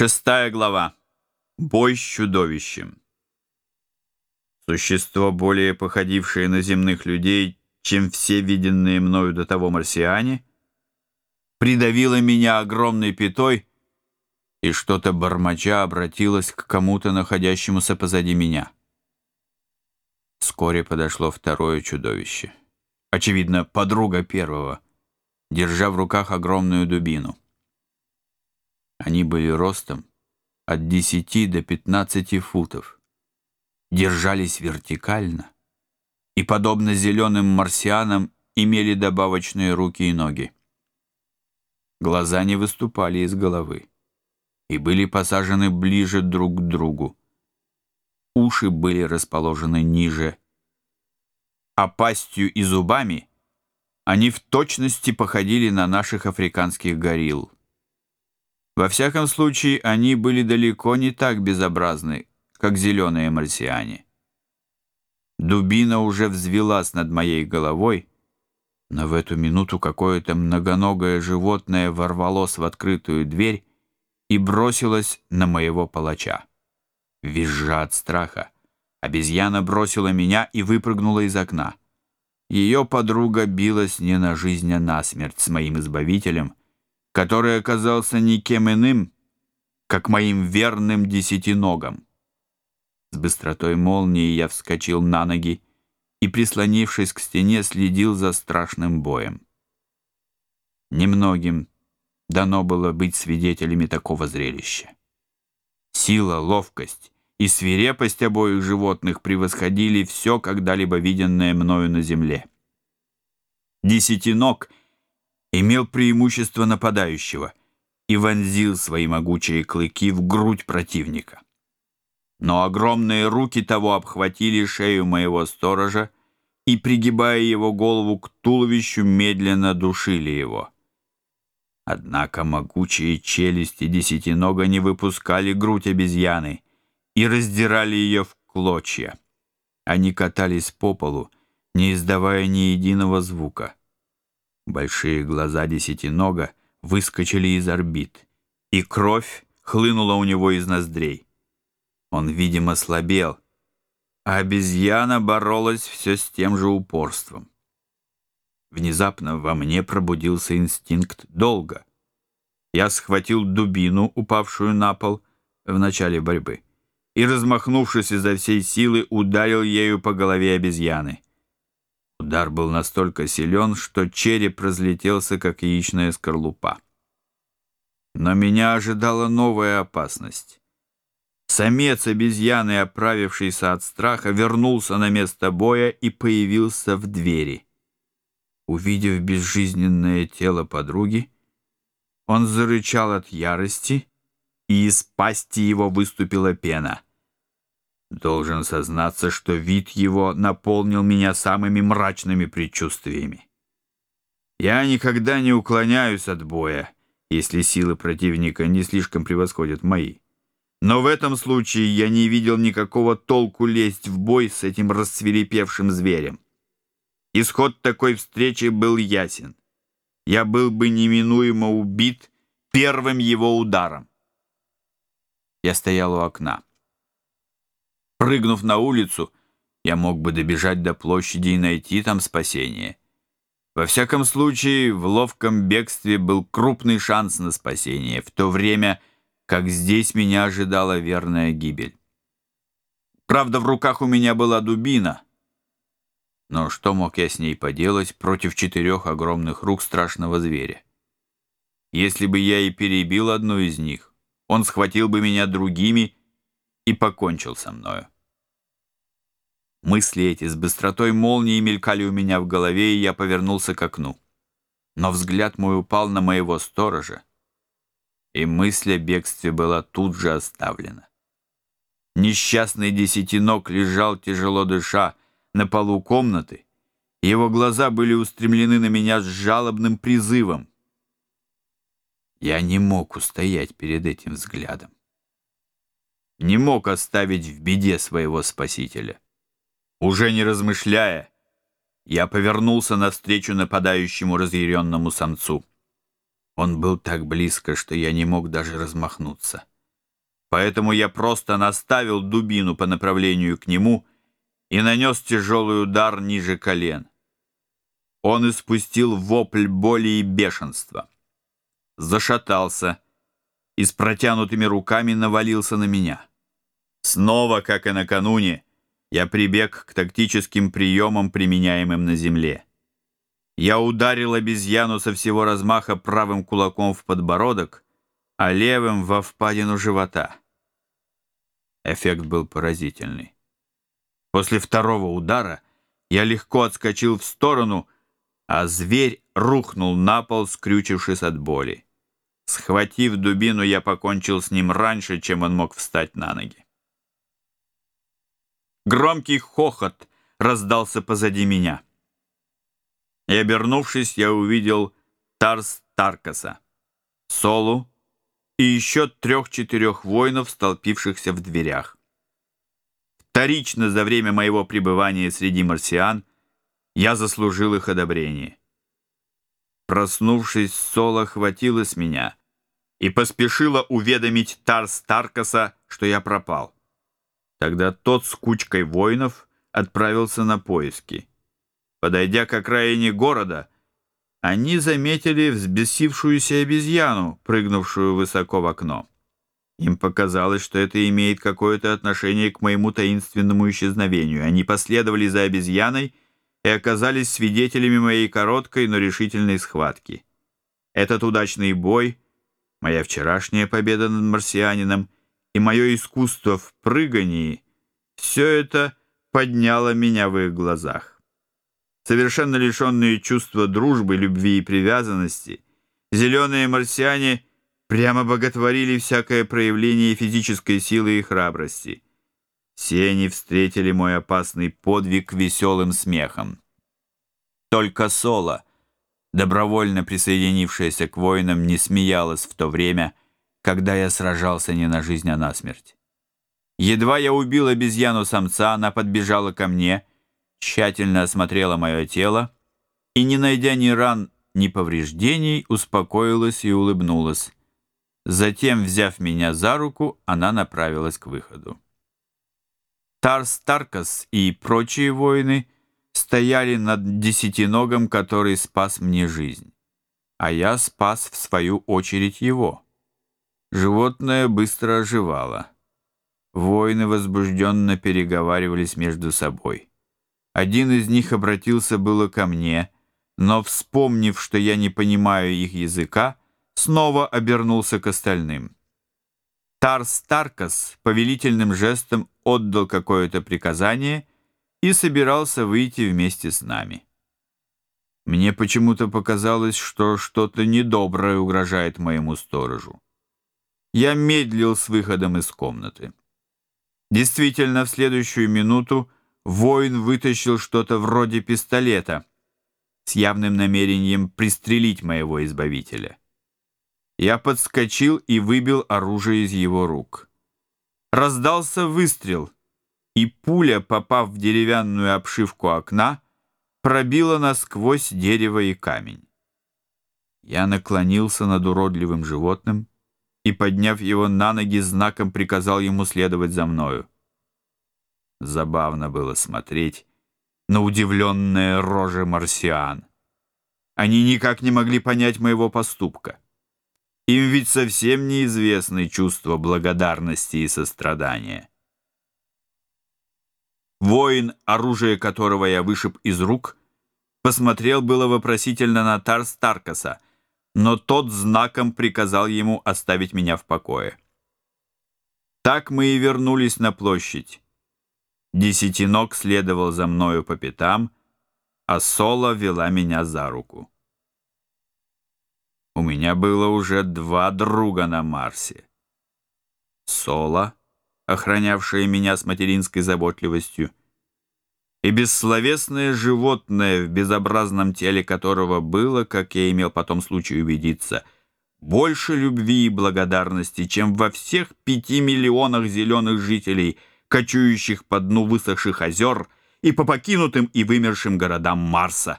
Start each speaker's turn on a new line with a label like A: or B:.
A: Шестая глава. Бой с чудовищем. Существо, более походившее на земных людей, чем все виденные мною до того марсиане, придавило меня огромной пятой и что-то бормоча обратилось к кому-то, находящемуся позади меня. Вскоре подошло второе чудовище. Очевидно, подруга первого, держа в руках огромную дубину. Они были ростом от 10 до 15 футов, держались вертикально и, подобно зеленым марсианам, имели добавочные руки и ноги. Глаза не выступали из головы и были посажены ближе друг к другу. Уши были расположены ниже, а пастью и зубами они в точности походили на наших африканских горилл. Во всяком случае, они были далеко не так безобразны, как зеленые марсиане. Дубина уже взвелась над моей головой, но в эту минуту какое-то многоногое животное ворвалось в открытую дверь и бросилось на моего палача. Визжа от страха, обезьяна бросила меня и выпрыгнула из окна. Ее подруга билась не на жизнь, а на смерть с моим избавителем, который оказался никем иным, как моим верным десятиногом. С быстротой молнии я вскочил на ноги и, прислонившись к стене, следил за страшным боем. Немногим дано было быть свидетелями такого зрелища. Сила, ловкость и свирепость обоих животных превосходили все когда-либо виденное мною на земле. Десятиног — имел преимущество нападающего и вонзил свои могучие клыки в грудь противника. Но огромные руки того обхватили шею моего сторожа и, пригибая его голову к туловищу, медленно душили его. Однако могучие челюсти десятинога не выпускали грудь обезьяны и раздирали ее в клочья. Они катались по полу, не издавая ни единого звука — Большие глаза десятинога выскочили из орбит, и кровь хлынула у него из ноздрей. Он, видимо, слабел, а обезьяна боролась все с тем же упорством. Внезапно во мне пробудился инстинкт долга. Я схватил дубину, упавшую на пол в начале борьбы, и, размахнувшись изо всей силы, ударил ею по голове обезьяны. Удар был настолько силен, что череп разлетелся, как яичная скорлупа. Но меня ожидала новая опасность. Самец обезьяны, оправившийся от страха, вернулся на место боя и появился в двери. Увидев безжизненное тело подруги, он зарычал от ярости, и из пасти его выступила пена — Должен сознаться, что вид его наполнил меня самыми мрачными предчувствиями. Я никогда не уклоняюсь от боя, если силы противника не слишком превосходят мои. Но в этом случае я не видел никакого толку лезть в бой с этим расцвирепевшим зверем. Исход такой встречи был ясен. Я был бы неминуемо убит первым его ударом. Я стоял у окна прыгнув на улицу, я мог бы добежать до площади и найти там спасение. Во всяком случае, в ловком бегстве был крупный шанс на спасение, в то время как здесь меня ожидала верная гибель. Правда, в руках у меня была дубина. Но что мог я с ней поделать против четырех огромных рук страшного зверя? Если бы я и перебил одну из них, он схватил бы меня другими и покончил со мною. Мысли эти с быстротой молнии мелькали у меня в голове, и я повернулся к окну. Но взгляд мой упал на моего сторожа, и мысль о бегстве была тут же оставлена. Несчастный десятинок лежал, тяжело дыша, на полу комнаты. Его глаза были устремлены на меня с жалобным призывом. Я не мог устоять перед этим взглядом не мог оставить в беде своего спасителя. Уже не размышляя, я повернулся навстречу нападающему разъяренному самцу. Он был так близко, что я не мог даже размахнуться. Поэтому я просто наставил дубину по направлению к нему и нанес тяжелый удар ниже колен. Он испустил вопль боли и бешенства. Зашатался и с протянутыми руками навалился на меня. Снова, как и накануне, я прибег к тактическим приемам, применяемым на земле. Я ударил обезьяну со всего размаха правым кулаком в подбородок, а левым во впадину живота. Эффект был поразительный. После второго удара я легко отскочил в сторону, а зверь рухнул на пол, скрючившись от боли. Схватив дубину, я покончил с ним раньше, чем он мог встать на ноги. Громкий хохот раздался позади меня. И, обернувшись, я увидел Тарс Таркаса, Солу и еще трех-четырех воинов, столпившихся в дверях. Вторично за время моего пребывания среди марсиан я заслужил их одобрение. Проснувшись, Соло хватилась меня и поспешила уведомить Тарс Таркаса, что я пропал. Тогда тот с кучкой воинов отправился на поиски. Подойдя к окраине города, они заметили взбесившуюся обезьяну, прыгнувшую высоко в окно. Им показалось, что это имеет какое-то отношение к моему таинственному исчезновению. Они последовали за обезьяной и оказались свидетелями моей короткой, но решительной схватки. Этот удачный бой, моя вчерашняя победа над марсианином и мое искусство в прыгании — все это подняло меня в их глазах. Совершенно лишенные чувства дружбы, любви и привязанности, зеленые марсиане прямо боготворили всякое проявление физической силы и храбрости — все они встретили мой опасный подвиг веселым смехом. Только Соло, добровольно присоединившаяся к воинам, не смеялась в то время, когда я сражался не на жизнь, а на смерть. Едва я убил обезьяну-самца, она подбежала ко мне, тщательно осмотрела мое тело и, не найдя ни ран, ни повреждений, успокоилась и улыбнулась. Затем, взяв меня за руку, она направилась к выходу. Тарс Таркас и прочие воины стояли над десятиногом, который спас мне жизнь. А я спас, в свою очередь, его. Животное быстро оживало. Воины возбужденно переговаривались между собой. Один из них обратился было ко мне, но, вспомнив, что я не понимаю их языка, снова обернулся к остальным. Тарс Таркас повелительным жестом отдал какое-то приказание и собирался выйти вместе с нами. Мне почему-то показалось, что что-то недоброе угрожает моему сторожу. Я медлил с выходом из комнаты. Действительно, в следующую минуту воин вытащил что-то вроде пистолета с явным намерением пристрелить моего избавителя. Я подскочил и выбил оружие из его рук. Раздался выстрел, и пуля, попав в деревянную обшивку окна, пробила насквозь дерево и камень. Я наклонился над уродливым животным и, подняв его на ноги, знаком приказал ему следовать за мною. Забавно было смотреть на удивленные рожи марсиан. Они никак не могли понять моего поступка. Им ведь совсем неизвестны чувства благодарности и сострадания. Воин, оружие которого я вышиб из рук, посмотрел было вопросительно на Тар Старкаса, но тот знаком приказал ему оставить меня в покое. Так мы и вернулись на площадь. Десятинок следовал за мною по пятам, а Соло вела меня за руку. У меня было уже два друга на Марсе. Соло, охранявшая меня с материнской заботливостью, и бессловесное животное, в безобразном теле которого было, как я имел потом случай убедиться, больше любви и благодарности, чем во всех пяти миллионах зеленых жителей, кочующих по дну высохших озер и по покинутым и вымершим городам Марса.